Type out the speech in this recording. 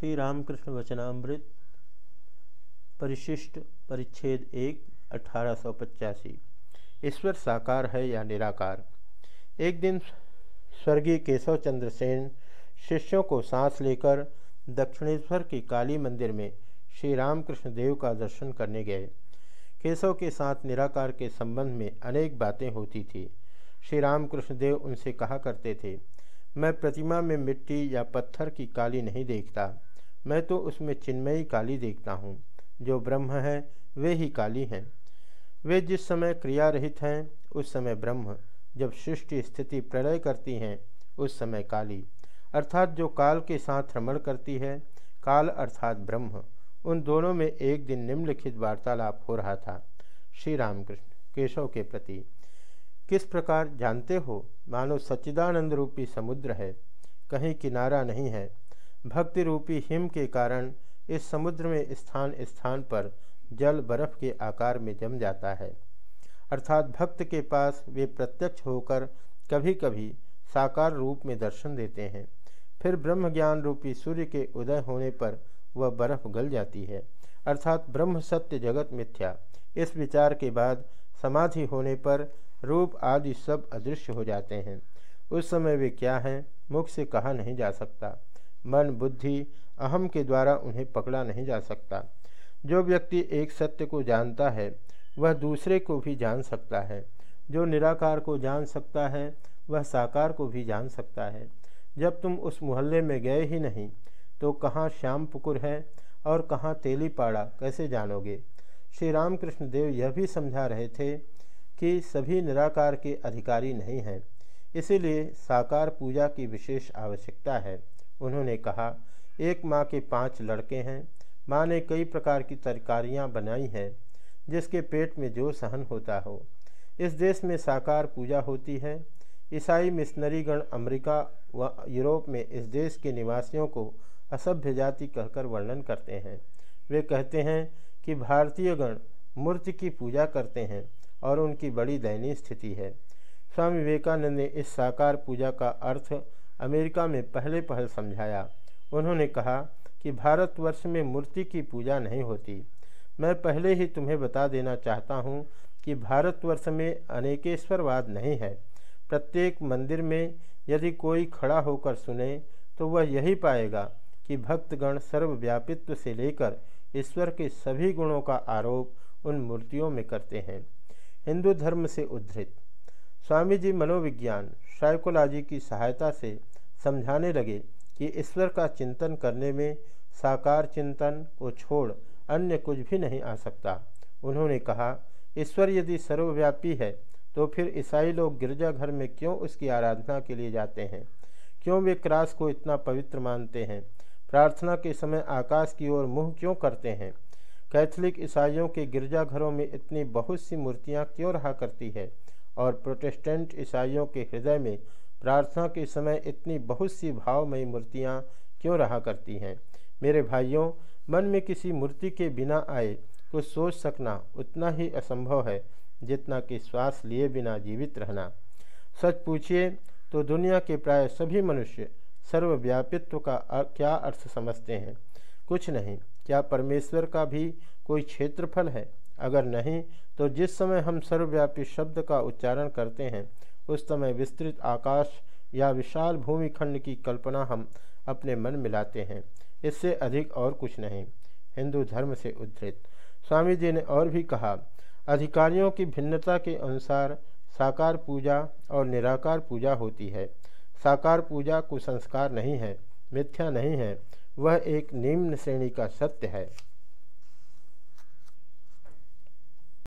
श्री रामकृष्ण वचनामृत, परिशिष्ट परिच्छेद एक, अठारह ईश्वर साकार है या निराकार? एक दिन स्वर्गीय केशव चंद्र सेन शिष्यों को सांस लेकर दक्षिणेश्वर के काली मंदिर में श्री रामकृष्ण देव का दर्शन करने गए। केशव के साथ निराकार के संबंध में अनेक बातें होती थी। श्री रामकृष्ण देव उनसे कहा करते थे, मैं प्रतिमा में मिट्टी या पत्थर की काली नहीं देखता। मैं तो उसमें चिन्मयी काली देखता हूँ, जो ब्रह्म है, वे ही काली हैं। वे जिस समय क्रिया रहित हैं, उस समय ब्रह्म। जब सृष्टि स्थिति प्रलय करती हैं, उस समय काली। अर्थात जो काल के साथ भ्रमण करती है, काल अर्थात ब्रह्म। उन दोनों में एक दिन निम्नलिखित वार्तालाप हो रहा था। श्री रामकृष्ण केशव के प्रति। किस प्रकार जानते हो? मानो सच्चिदानंद रूपी समुद्र है। कहीं किनारा नहीं है। भक्ति रूपी हिम के कारण इस समुद्र में स्थान स्थान पर जल बर्फ़ के आकार में जम जाता है। अर्थात भक्त के पास वे प्रत्यक्ष होकर कभी कभी साकार रूप में दर्शन देते हैं। फिर ब्रह्म ज्ञान रूपी सूर्य के उदय होने पर वह बर्फ़ गल जाती है। अर्थात ब्रह्म सत्य जगत मिथ्या। इस विचार के बाद समाधि होने पर रूप आदि सब अदृश्य हो जाते हैं। उस समय वे क्या हैं, मुख से कहा नहीं जा सकता। मन, बुद्धि, अहम के द्वारा उन्हें पकड़ा नहीं जा सकता। जो व्यक्ति एक सत्य को जानता है, वह दूसरे को भी जान सकता है। जो निराकार को जान सकता है, वह साकार को भी जान सकता है। जब तुम उस मोहल्ले में गए ही नहीं तो कहाँ श्याम पुकुर है और कहाँ तेलीपाड़ा कैसे जानोगे? श्री रामकृष्ण देव यह भी समझा रहे थे कि सभी निराकार के अधिकारी नहीं हैं, इसीलिए साकार पूजा की विशेष आवश्यकता है। उन्होंने कहा, एक माँ के पाँच लड़के हैं। माँ ने कई प्रकार की तरकारियाँ बनाई हैं, जिसके पेट में जो सहन होता हो। इस देश में साकार पूजा होती है। ईसाई मिशनरीगण अमेरिका व यूरोप में इस देश के निवासियों को असभ्य जाति कहकर वर्णन करते हैं। वे कहते हैं कि भारतीय गण मूर्ति की पूजा करते हैं और उनकी बड़ी दयनीय स्थिति है। स्वामी विवेकानंद ने इस साकार पूजा का अर्थ अमेरिका में पहले पहल समझाया। उन्होंने कहा कि भारतवर्ष में मूर्ति की पूजा नहीं होती। मैं पहले ही तुम्हें बता देना चाहता हूँ कि भारतवर्ष में अनेकेश्वरवाद नहीं है। प्रत्येक मंदिर में यदि कोई खड़ा होकर सुने तो वह यही पाएगा कि भक्तगण सर्वव्यापित्व से लेकर ईश्वर के सभी गुणों का आरोप उन मूर्तियों में करते हैं। हिंदू धर्म से उद्धृत। स्वामी जी मनोविज्ञान, साइकोलॉजी की सहायता से समझाने लगे कि ईश्वर का चिंतन करने में साकार चिंतन को छोड़ अन्य कुछ भी नहीं आ सकता। उन्होंने कहा, ईश्वर यदि सर्वव्यापी है तो फिर ईसाई लोग गिरजाघर में क्यों उसकी आराधना के लिए जाते हैं? क्यों वे क्रास को इतना पवित्र मानते हैं? प्रार्थना के समय आकाश की ओर मुँह क्यों करते हैं? कैथलिक ईसाइयों के गिरजाघरों में इतनी बहुत सी मूर्तियाँ क्यों रहा करती है? और प्रोटेस्टेंट ईसाइयों के हृदय में प्रार्थना के समय इतनी बहुत सी भावमयी मूर्तियाँ क्यों रहा करती हैं? मेरे भाइयों, मन में किसी मूर्ति के बिना आए कुछ सोच सकना उतना ही असंभव है, जितना कि श्वास लिए बिना जीवित रहना। सच पूछिए तो दुनिया के प्राय सभी मनुष्य सर्वव्यापित्व का क्या अर्थ समझते हैं? कुछ नहीं। क्या परमेश्वर का भी कोई क्षेत्रफल है? अगर नहीं तो जिस समय हम सर्वव्यापी शब्द का उच्चारण करते हैं उस समय विस्तृत आकाश या विशाल भूमिखंड की कल्पना हम अपने मन मिलाते हैं। इससे अधिक और कुछ नहीं। हिंदू धर्म से उद्धृत। स्वामी जी ने और भी कहा, अधिकारियों की भिन्नता के अनुसार साकार पूजा और निराकार पूजा होती है। साकार पूजा कुसंस्कार नहीं है, मिथ्या नहीं है। वह एक निम्न श्रेणी का सत्य है।